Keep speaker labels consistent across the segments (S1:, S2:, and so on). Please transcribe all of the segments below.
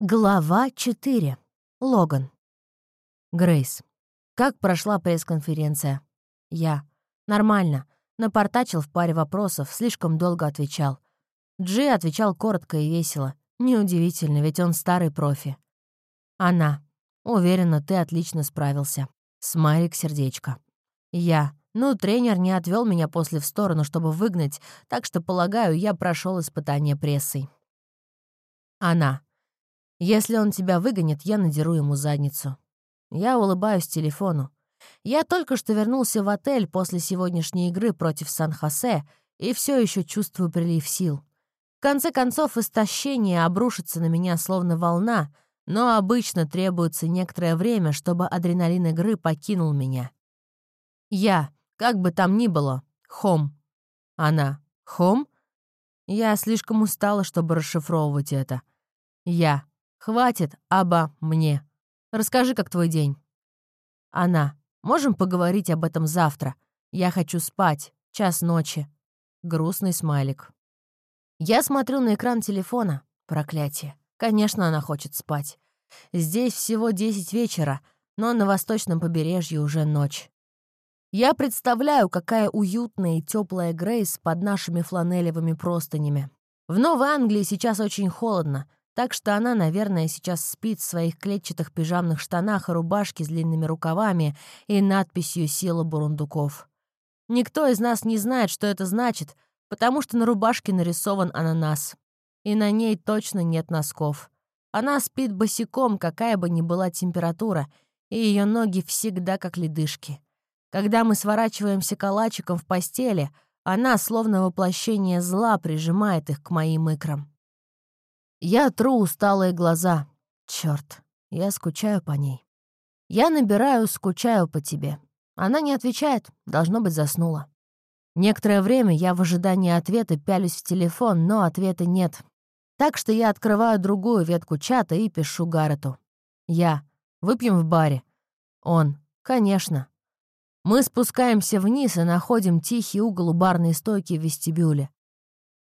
S1: Глава 4. Логан. Грейс. Как прошла пресс-конференция? Я. Нормально. Напортачил в паре вопросов, слишком долго отвечал. Джи отвечал коротко и весело. Неудивительно, ведь он старый профи. Она. Уверена, ты отлично справился. Смайлик сердечко. Я. Ну, тренер не отвел меня после в сторону, чтобы выгнать, так что, полагаю, я прошел испытание прессой. Она. Если он тебя выгонит, я надеру ему задницу. Я улыбаюсь телефону. Я только что вернулся в отель после сегодняшней игры против Сан-Хосе и все еще чувствую прилив сил. В конце концов, истощение обрушится на меня словно волна, но обычно требуется некоторое время, чтобы адреналин игры покинул меня. Я, как бы там ни было, хом. Она, хом? Я слишком устала, чтобы расшифровывать это. Я, Хватит обо мне. Расскажи, как твой день. Она. Можем поговорить об этом завтра. Я хочу спать. Час ночи. Грустный смайлик. Я смотрю на экран телефона. Проклятие. Конечно, она хочет спать. Здесь всего 10 вечера, но на восточном побережье уже ночь. Я представляю, какая уютная и теплая Грейс под нашими фланелевыми простынями. В Новой Англии сейчас очень холодно, так что она, наверное, сейчас спит в своих клетчатых пижамных штанах и рубашке с длинными рукавами и надписью «Сила бурундуков». Никто из нас не знает, что это значит, потому что на рубашке нарисован ананас. И на ней точно нет носков. Она спит босиком, какая бы ни была температура, и ее ноги всегда как ледышки. Когда мы сворачиваемся калачиком в постели, она, словно воплощение зла, прижимает их к моим икрам. Я тру усталые глаза. Черт, я скучаю по ней. Я набираю «скучаю по тебе». Она не отвечает, должно быть, заснула. Некоторое время я в ожидании ответа пялюсь в телефон, но ответа нет. Так что я открываю другую ветку чата и пишу Гаррету. Я. Выпьем в баре. Он. Конечно. Мы спускаемся вниз и находим тихий угол у барной стойки в вестибюле.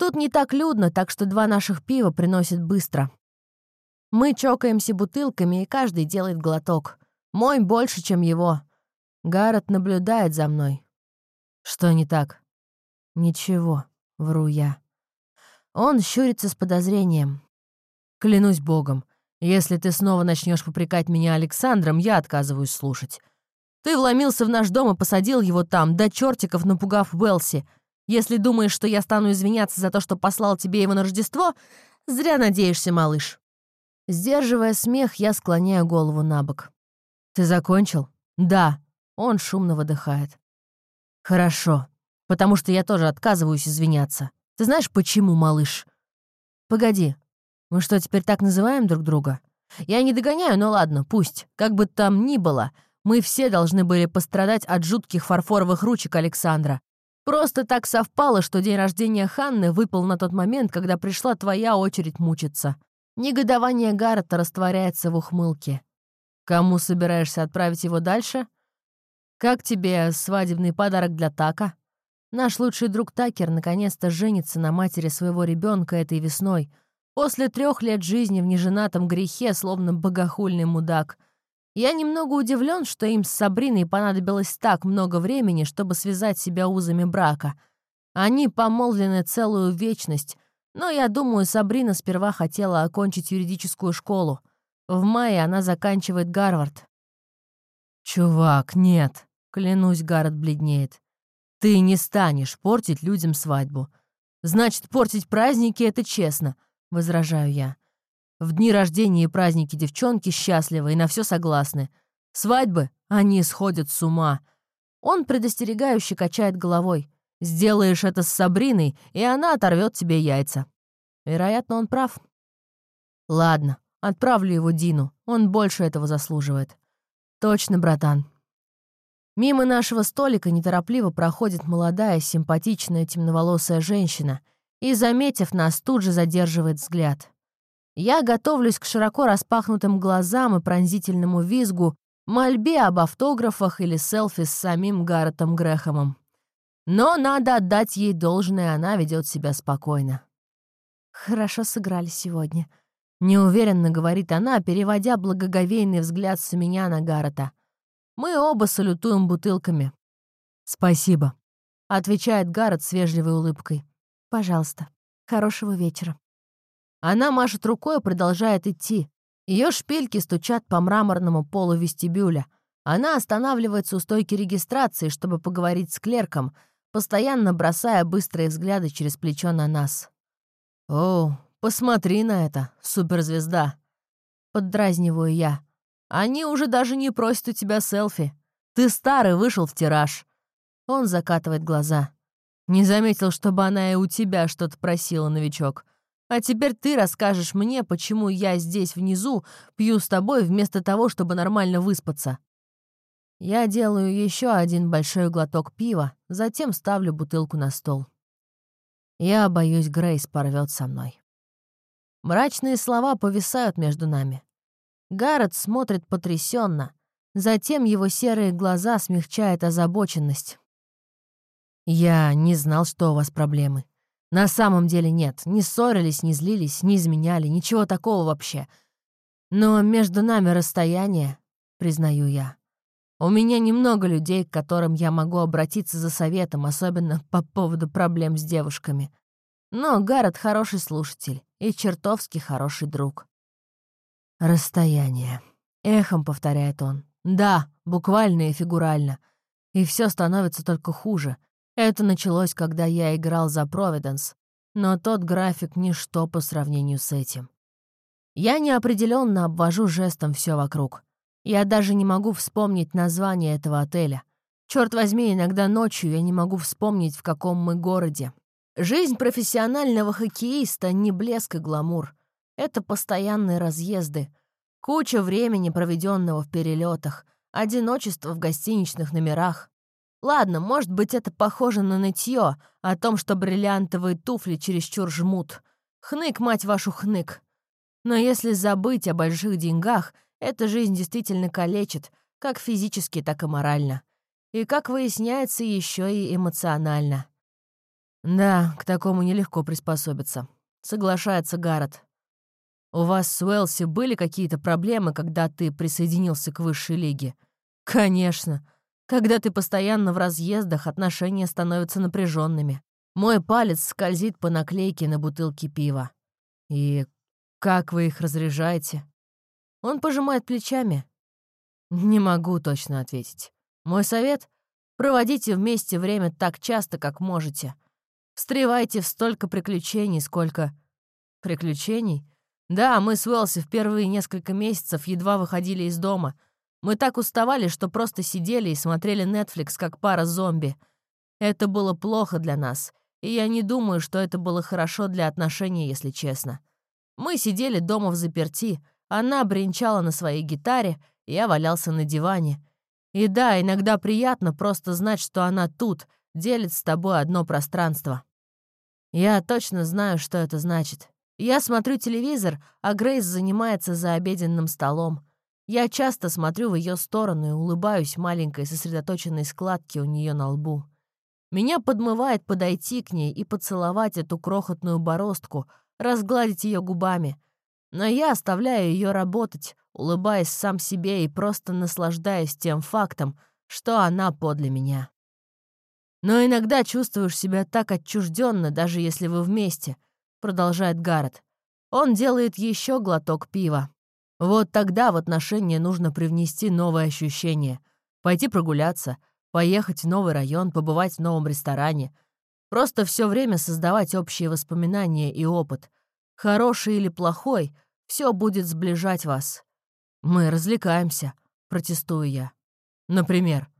S1: Тут не так людно, так что два наших пива приносят быстро. Мы чокаемся бутылками, и каждый делает глоток. Мой больше, чем его. Гаррет наблюдает за мной. Что не так? Ничего, вру я. Он щурится с подозрением. Клянусь богом, если ты снова начнешь попрекать меня Александром, я отказываюсь слушать. Ты вломился в наш дом и посадил его там, до чертиков напугав Уэлси — если думаешь, что я стану извиняться за то, что послал тебе его на Рождество, зря надеешься, малыш». Сдерживая смех, я склоняю голову на бок. «Ты закончил?» «Да». Он шумно выдыхает. «Хорошо, потому что я тоже отказываюсь извиняться. Ты знаешь, почему, малыш?» «Погоди, мы что, теперь так называем друг друга?» «Я не догоняю, но ладно, пусть. Как бы там ни было, мы все должны были пострадать от жутких фарфоровых ручек Александра. Просто так совпало, что день рождения Ханны выпал на тот момент, когда пришла твоя очередь мучиться. Негодование Гаррета растворяется в ухмылке. Кому собираешься отправить его дальше? Как тебе свадебный подарок для Така? Наш лучший друг Такер наконец-то женится на матери своего ребенка этой весной. После трех лет жизни в неженатом грехе, словно богохульный мудак — я немного удивлен, что им с Сабриной понадобилось так много времени, чтобы связать себя узами брака. Они помолвлены целую вечность, но я думаю, Сабрина сперва хотела окончить юридическую школу. В мае она заканчивает Гарвард. «Чувак, нет», — клянусь, Гаррет бледнеет. «Ты не станешь портить людям свадьбу. Значит, портить праздники — это честно», — возражаю я. В дни рождения и праздники девчонки счастливы и на все согласны. Свадьбы они сходят с ума. Он предостерегающе качает головой. Сделаешь это с Сабриной, и она оторвет тебе яйца. Вероятно, он прав. Ладно, отправлю его Дину. Он больше этого заслуживает. Точно, братан. Мимо нашего столика неторопливо проходит молодая, симпатичная, темноволосая женщина и, заметив нас, тут же задерживает взгляд. Я готовлюсь к широко распахнутым глазам и пронзительному визгу, мольбе об автографах или селфи с самим Гарретом Грэхэмом. Но надо отдать ей должное, она ведет себя спокойно. «Хорошо сыграли сегодня», Неуверенно говорит она, переводя благоговейный взгляд с меня на Гаррета. Мы оба салютуем бутылками. «Спасибо», — отвечает Гаррет с вежливой улыбкой. «Пожалуйста. Хорошего вечера». Она машет рукой и продолжает идти. Ее шпильки стучат по мраморному полу вестибюля. Она останавливается у стойки регистрации, чтобы поговорить с клерком, постоянно бросая быстрые взгляды через плечо на нас. «О, посмотри на это, суперзвезда!» Поддразниваю я. «Они уже даже не просят у тебя селфи. Ты старый, вышел в тираж». Он закатывает глаза. «Не заметил, чтобы она и у тебя что-то просила, новичок. А теперь ты расскажешь мне, почему я здесь внизу пью с тобой вместо того, чтобы нормально выспаться. Я делаю еще один большой глоток пива, затем ставлю бутылку на стол. Я боюсь, Грейс порвет со мной. Мрачные слова повисают между нами. Гаррет смотрит потрясенно, затем его серые глаза смягчает озабоченность. «Я не знал, что у вас проблемы», на самом деле нет, не ссорились, не злились, не изменяли, ничего такого вообще. Но между нами расстояние, признаю я. У меня немного людей, к которым я могу обратиться за советом, особенно по поводу проблем с девушками. Но Гаррет хороший слушатель и чертовски хороший друг. «Расстояние», — эхом повторяет он. «Да, буквально и фигурально. И все становится только хуже. Это началось, когда я играл за Провиденс, но тот график — ничто по сравнению с этим. Я неопределенно обвожу жестом все вокруг. Я даже не могу вспомнить название этого отеля. Черт возьми, иногда ночью я не могу вспомнить, в каком мы городе. Жизнь профессионального хоккеиста — не блеск и гламур. Это постоянные разъезды, куча времени, проведенного в перелетах, одиночество в гостиничных номерах, Ладно, может быть, это похоже на нытье о том, что бриллиантовые туфли чересчур жмут. Хнык, мать вашу, хнык. Но если забыть о больших деньгах, эта жизнь действительно калечит, как физически, так и морально. И, как выясняется, еще и эмоционально. Да, к такому нелегко приспособиться. Соглашается Гаррет. У вас с Уэлси были какие-то проблемы, когда ты присоединился к высшей лиге? Конечно. Когда ты постоянно в разъездах, отношения становятся напряженными. Мой палец скользит по наклейке на бутылке пива. И как вы их разряжаете? Он пожимает плечами. Не могу точно ответить. Мой совет — проводите вместе время так часто, как можете. Встревайте в столько приключений, сколько... Приключений? Да, мы с Уэлси в первые несколько месяцев едва выходили из дома — мы так уставали, что просто сидели и смотрели Netflix как пара зомби. Это было плохо для нас, и я не думаю, что это было хорошо для отношений, если честно. Мы сидели дома в заперти, она бренчала на своей гитаре, я валялся на диване. И да, иногда приятно просто знать, что она тут, делит с тобой одно пространство. Я точно знаю, что это значит. Я смотрю телевизор, а Грейс занимается за обеденным столом. Я часто смотрю в ее сторону и улыбаюсь маленькой сосредоточенной складке у нее на лбу. Меня подмывает подойти к ней и поцеловать эту крохотную бороздку, разгладить ее губами. Но я оставляю ее работать, улыбаясь сам себе и просто наслаждаясь тем фактом, что она подле меня. Но иногда чувствуешь себя так отчужденно, даже если вы вместе, продолжает Гаррет. Он делает еще глоток пива. Вот тогда в отношения нужно привнести новые ощущения. Пойти прогуляться, поехать в новый район, побывать в новом ресторане. Просто все время создавать общие воспоминания и опыт. Хороший или плохой, все будет сближать вас. Мы развлекаемся, протестую я. Например.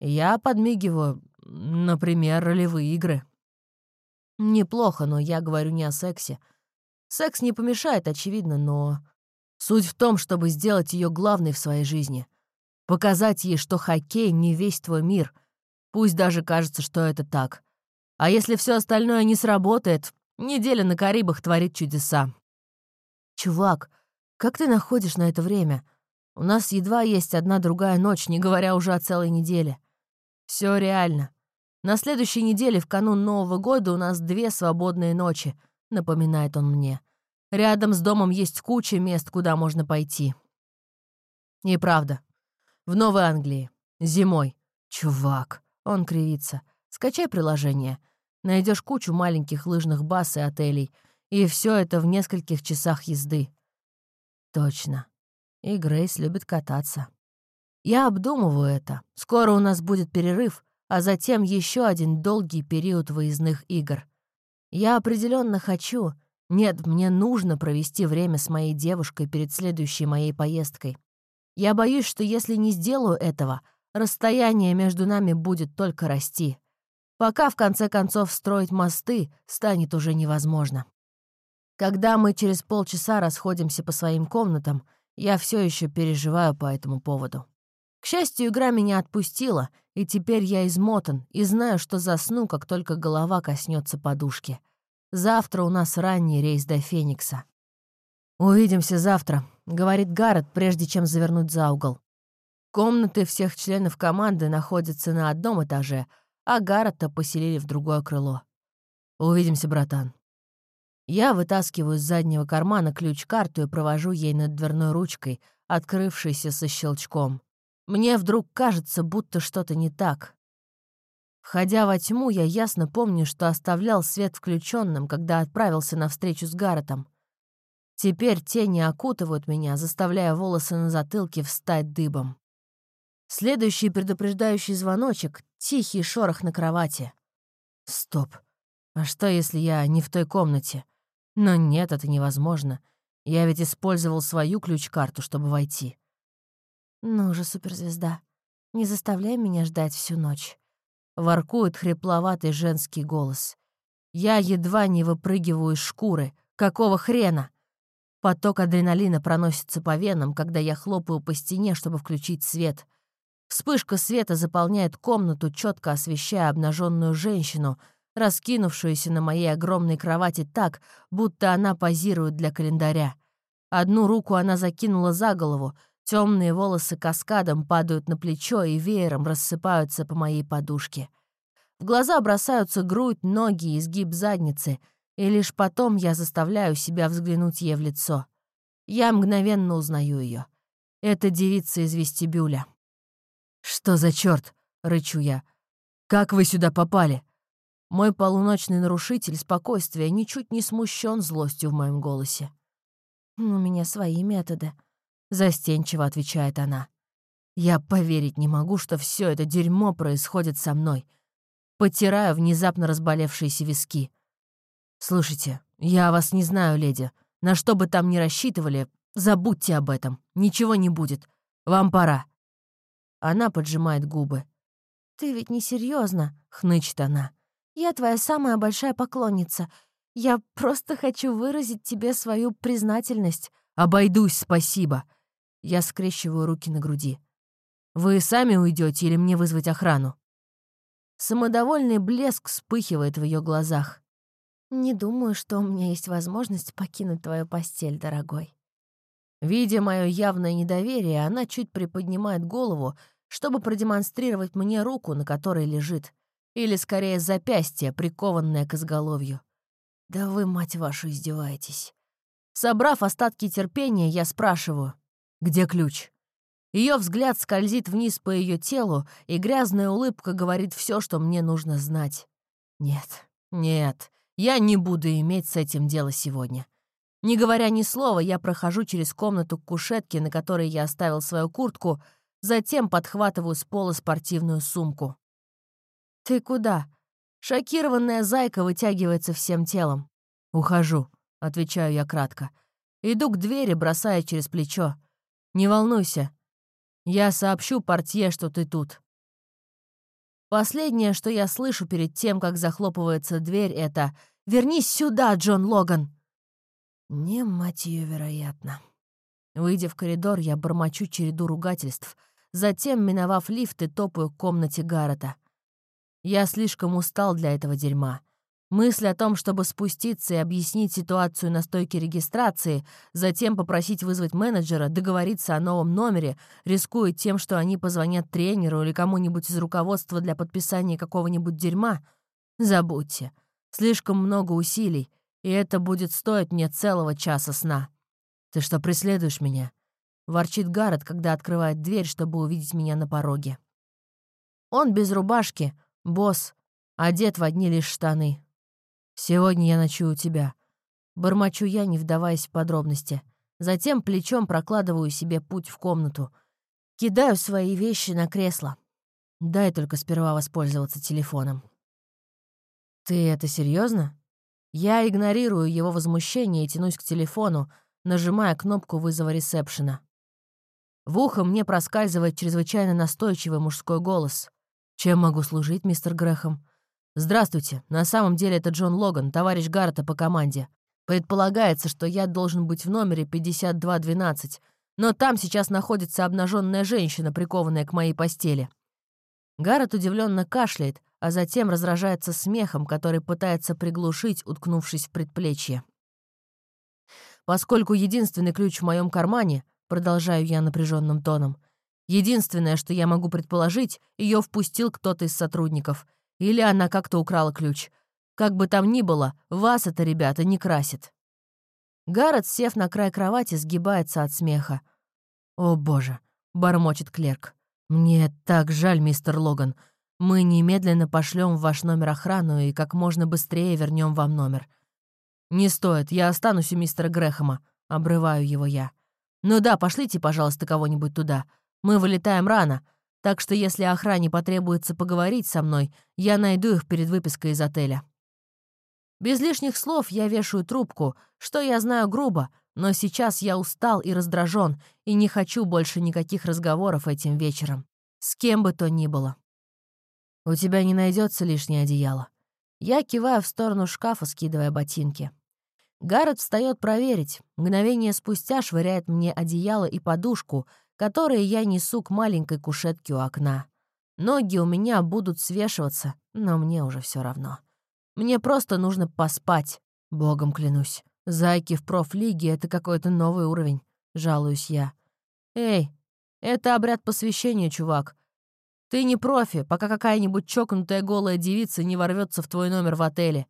S1: Я подмигиваю, например, ролевые игры. Неплохо, но я говорю не о сексе. Секс не помешает, очевидно, но Суть в том, чтобы сделать ее главной в своей жизни. Показать ей, что хоккей не весь твой мир. Пусть даже кажется, что это так. А если все остальное не сработает, неделя на Карибах творит чудеса. Чувак, как ты находишь на это время? У нас едва есть одна другая ночь, не говоря уже о целой неделе. Все реально. На следующей неделе, в канун Нового года, у нас две свободные ночи, напоминает он мне. Рядом с домом есть куча мест, куда можно пойти. И правда. В Новой Англии. Зимой. Чувак. Он кривится. Скачай приложение. Найдешь кучу маленьких лыжных баз и отелей. И все это в нескольких часах езды. Точно. И Грейс любит кататься. Я обдумываю это. Скоро у нас будет перерыв, а затем еще один долгий период выездных игр. Я определенно хочу, нет, мне нужно провести время с моей девушкой перед следующей моей поездкой. Я боюсь, что если не сделаю этого, расстояние между нами будет только расти. Пока, в конце концов, строить мосты станет уже невозможно. Когда мы через полчаса расходимся по своим комнатам, я все еще переживаю по этому поводу. К счастью, игра меня отпустила, и теперь я измотан и знаю, что засну, как только голова коснется подушки. Завтра у нас ранний рейс до Феникса. «Увидимся завтра», — говорит Гаррет, прежде чем завернуть за угол. Комнаты всех членов команды находятся на одном этаже, а Гаррета поселили в другое крыло. «Увидимся, братан». Я вытаскиваю из заднего кармана ключ-карту и провожу ей над дверной ручкой, открывшейся со щелчком. Мне вдруг кажется, будто что-то не так. Входя во тьму, я ясно помню, что оставлял свет включенным, когда отправился на встречу с Гарретом. Теперь тени окутывают меня, заставляя волосы на затылке встать дыбом. Следующий предупреждающий звоночек — тихий шорох на кровати. Стоп. А что, если я не в той комнате? Но нет, это невозможно. Я ведь использовал свою ключ-карту, чтобы войти. «Ну же, суперзвезда, не заставляй меня ждать всю ночь», — воркует хрипловатый женский голос. Я едва не выпрыгиваю из шкуры. Какого хрена? Поток адреналина проносится по венам, когда я хлопаю по стене, чтобы включить свет. Вспышка света заполняет комнату, четко освещая обнаженную женщину, раскинувшуюся на моей огромной кровати так, будто она позирует для календаря. Одну руку она закинула за голову, Темные волосы каскадом падают на плечо и веером рассыпаются по моей подушке. В глаза бросаются грудь, ноги изгиб задницы, и лишь потом я заставляю себя взглянуть ей в лицо. Я мгновенно узнаю ее. Это девица из вестибюля. «Что за черт? рычу я. «Как вы сюда попали?» Мой полуночный нарушитель спокойствия ничуть не смущен злостью в моем голосе. «У меня свои методы», Застенчиво отвечает она. Я поверить не могу, что все это дерьмо происходит со мной. Потираю внезапно разболевшиеся виски. «Слушайте, я вас не знаю, леди. На что бы там ни рассчитывали, забудьте об этом. Ничего не будет. Вам пора». Она поджимает губы. «Ты ведь не серьезно, хнычет она. «Я твоя самая большая поклонница. Я просто хочу выразить тебе свою признательность». «Обойдусь, спасибо», я скрещиваю руки на груди. «Вы сами уйдете или мне вызвать охрану?» Самодовольный блеск вспыхивает в ее глазах. «Не думаю, что у меня есть возможность покинуть твою постель, дорогой». Видя мое явное недоверие, она чуть приподнимает голову, чтобы продемонстрировать мне руку, на которой лежит, или, скорее, запястье, прикованное к изголовью. «Да вы, мать вашу, издеваетесь». Собрав остатки терпения, я спрашиваю, где ключ? Ее взгляд скользит вниз по ее телу, и грязная улыбка говорит все, что мне нужно знать. Нет, нет, я не буду иметь с этим дело сегодня. Не говоря ни слова, я прохожу через комнату к кушетке, на которой я оставил свою куртку, затем подхватываю с пола спортивную сумку. «Ты куда?» Шокированная зайка вытягивается всем телом. «Ухожу», — отвечаю я кратко. Иду к двери, бросая через плечо. Не волнуйся. Я сообщу портье, что ты тут. Последнее, что я слышу перед тем, как захлопывается дверь, это «Вернись сюда, Джон Логан!» Не, мать ее, вероятно. Выйдя в коридор, я бормочу череду ругательств, затем, миновав лифт, и топаю к комнате Гаррета. Я слишком устал для этого дерьма. Мысль о том, чтобы спуститься и объяснить ситуацию на стойке регистрации, затем попросить вызвать менеджера, договориться о новом номере, рискуя тем, что они позвонят тренеру или кому-нибудь из руководства для подписания какого-нибудь дерьма, забудьте. Слишком много усилий, и это будет стоить мне целого часа сна. Ты что, преследуешь меня?» — ворчит Гаррет, когда открывает дверь, чтобы увидеть меня на пороге. Он без рубашки, босс, одет в одни лишь штаны. «Сегодня я ночую у тебя». Бормочу я, не вдаваясь в подробности. Затем плечом прокладываю себе путь в комнату. Кидаю свои вещи на кресло. Дай только сперва воспользоваться телефоном. «Ты это серьезно? Я игнорирую его возмущение и тянусь к телефону, нажимая кнопку вызова ресепшена. В ухо мне проскальзывает чрезвычайно настойчивый мужской голос. «Чем могу служить, мистер Грэхэм?» «Здравствуйте. На самом деле это Джон Логан, товарищ Гаррета по команде. Предполагается, что я должен быть в номере 5212, но там сейчас находится обнаженная женщина, прикованная к моей постели». Гаррет удивленно кашляет, а затем разражается смехом, который пытается приглушить, уткнувшись в предплечье. Поскольку единственный ключ в моем кармане, продолжаю я напряженным тоном, единственное, что я могу предположить, ее впустил кто-то из сотрудников, или она как-то украла ключ. Как бы там ни было, вас это, ребята, не красит. Гаррет, сев на край кровати, сгибается от смеха. «О, боже!» — бормочет клерк. «Мне так жаль, мистер Логан. Мы немедленно пошлем в ваш номер охрану и как можно быстрее вернем вам номер. «Не стоит, я останусь у мистера Грэхэма», — обрываю его я. «Ну да, пошлите, пожалуйста, кого-нибудь туда. Мы вылетаем рано, так что если охране потребуется поговорить со мной, я найду их перед выпиской из отеля». Без лишних слов я вешаю трубку, что я знаю грубо, но сейчас я устал и раздражен и не хочу больше никаких разговоров этим вечером. С кем бы то ни было. «У тебя не найдется лишнее одеяло». Я киваю в сторону шкафа, скидывая ботинки. Гаррет встает проверить. Мгновение спустя швыряет мне одеяло и подушку, которые я несу к маленькой кушетке у окна. Ноги у меня будут свешиваться, но мне уже все равно. Мне просто нужно поспать, богом клянусь. Зайки в профлиге — это какой-то новый уровень, жалуюсь я. Эй, это обряд посвящения, чувак. Ты не профи, пока какая-нибудь чокнутая голая девица не ворвется в твой номер в отеле.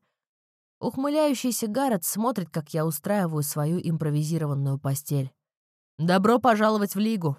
S1: Ухмыляющийся Гаррет смотрит, как я устраиваю свою импровизированную постель. «Добро пожаловать в Лигу!»